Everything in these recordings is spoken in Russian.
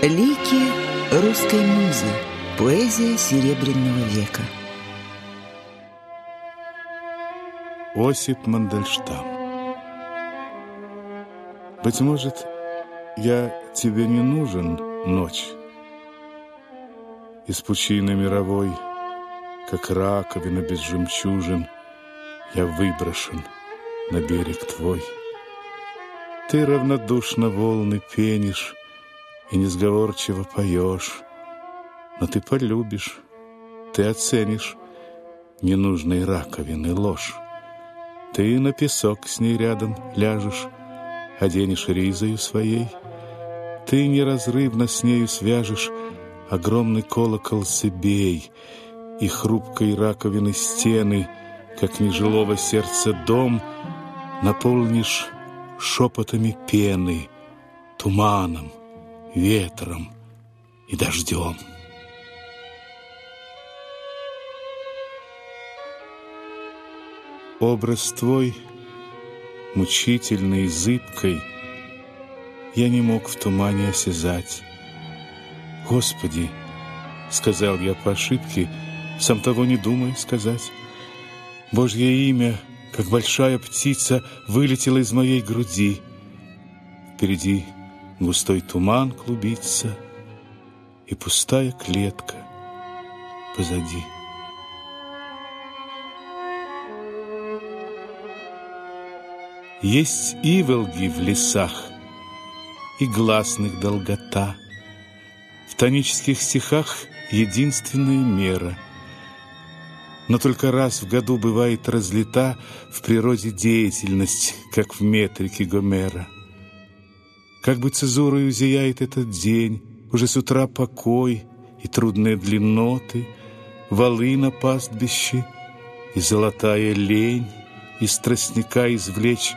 Лики русской музы. Поэзия Серебряного века. Осип Мандельштам. Быть может, я тебе не нужен, ночь. Из пучины мировой, как раковина без жемчужин, я выброшен на берег твой. Ты равнодушно волны пенишь и несговорчиво поешь, но ты полюбишь, ты оценишь ненужной раковины ложь. Ты на песок с ней рядом ляжешь, оденешь ризою своей. Ты неразрывно с нею свяжешь огромный колокол Сыбей и хрупкой раковины стены, как нежилого сердца дом, наполнишь шепотами пены, туманом, ветром и дождем. Образ твой, мучительный, зыбкой, Я не мог в тумане осязать. Господи, сказал я по ошибке, Сам того не думая сказать. Божье имя, как большая птица, Вылетело из моей груди. Впереди густой туман клубится И пустая клетка позади. Есть иволги в лесах и гласных долгота. В тонических стихах единственная мера. Но только раз в году бывает разлита в природе деятельность, как в метрике Гомера. Как бы цезурой зияет этот день, уже с утра покой и трудные длинноты, валы на пастбище и золотая лень, из тростника извлечь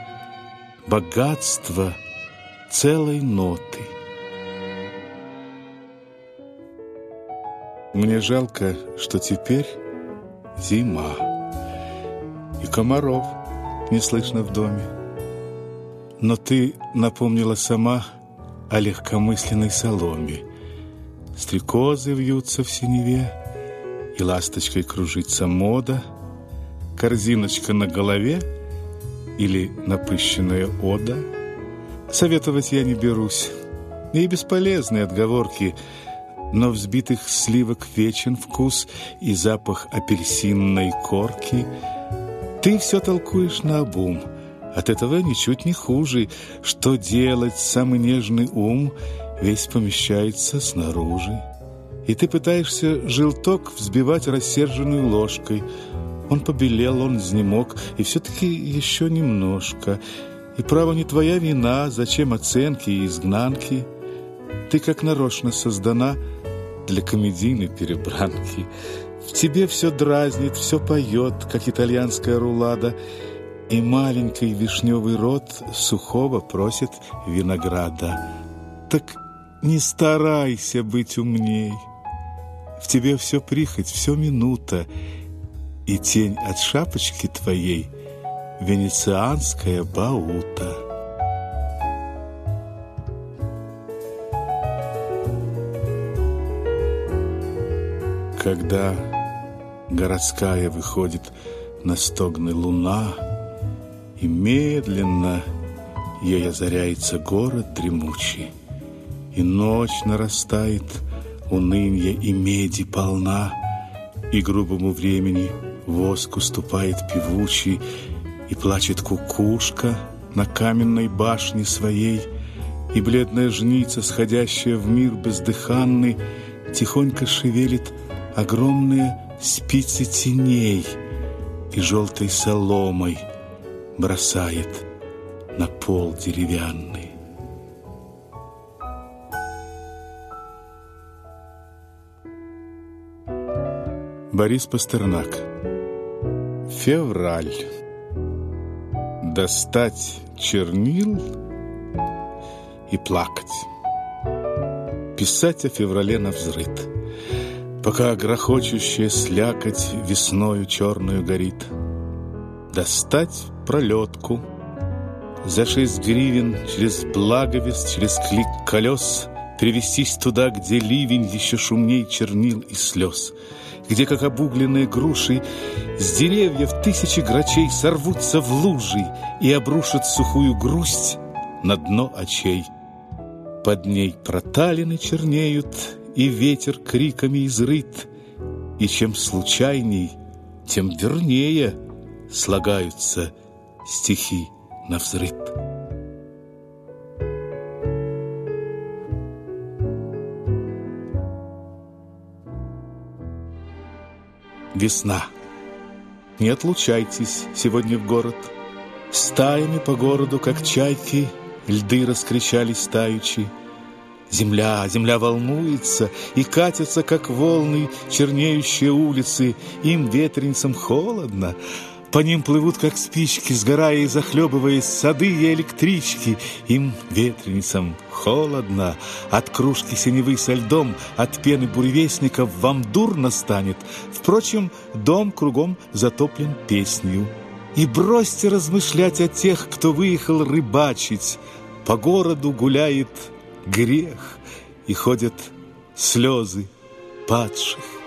богатство целой ноты. Мне жалко, что теперь зима, и комаров не слышно в доме. Но ты напомнила сама о легкомысленной соломе. Стрекозы вьются в синеве, и ласточкой кружится мода, корзиночка на голове — или напыщенная ода. Советовать я не берусь. И бесполезные отговорки, но взбитых сливок вечен вкус и запах апельсинной корки. Ты все толкуешь на обум. От этого ничуть не хуже. Что делать, самый нежный ум весь помещается снаружи. И ты пытаешься желток взбивать рассерженной ложкой – он побелел, он изнемог, и все-таки еще немножко. И право не твоя вина, зачем оценки и изгнанки. Ты как нарочно создана для комедийной перебранки. В тебе все дразнит, все поет, как итальянская рулада, и маленький вишневый рот сухого просит винограда. Так не старайся быть умней. В тебе все прихоть, все минута, и тень от шапочки твоей венецианская баута. Когда городская выходит на стогны луна, И медленно ей озаряется город дремучий, И ночь нарастает, унынье и меди полна, И грубому времени — Воск уступает певучий, И плачет кукушка на каменной башне своей, И бледная жница, сходящая в мир бездыханный, Тихонько шевелит огромные спицы теней И желтой соломой бросает на пол деревянный. Борис Пастернак Февраль. Достать чернил и плакать. Писать о феврале на взрыт, Пока грохочущая слякоть весною черную горит. Достать пролетку за шесть гривен Через благовест, через клик колес Перевестись туда, где ливень еще шумней чернил и слез, Где, как обугленные груши, С деревьев тысячи грачей Сорвутся в лужи И обрушат сухую грусть На дно очей. Под ней проталины чернеют, И ветер криками изрыт, И чем случайней, тем вернее Слагаются стихи на взрыв. Весна. Не отлучайтесь сегодня в город. Стаями по городу, как чайки, Льды раскричались таючи. Земля, земля волнуется И катятся, как волны, Чернеющие улицы. Им ветреницам холодно, по ним плывут, как спички, сгорая и захлебываясь, сады и электрички. Им, ветреницам, холодно. От кружки синевы со льдом, от пены буревестников вам дурно станет. Впрочем, дом кругом затоплен песнью. И бросьте размышлять о тех, кто выехал рыбачить. По городу гуляет грех, и ходят слезы падших.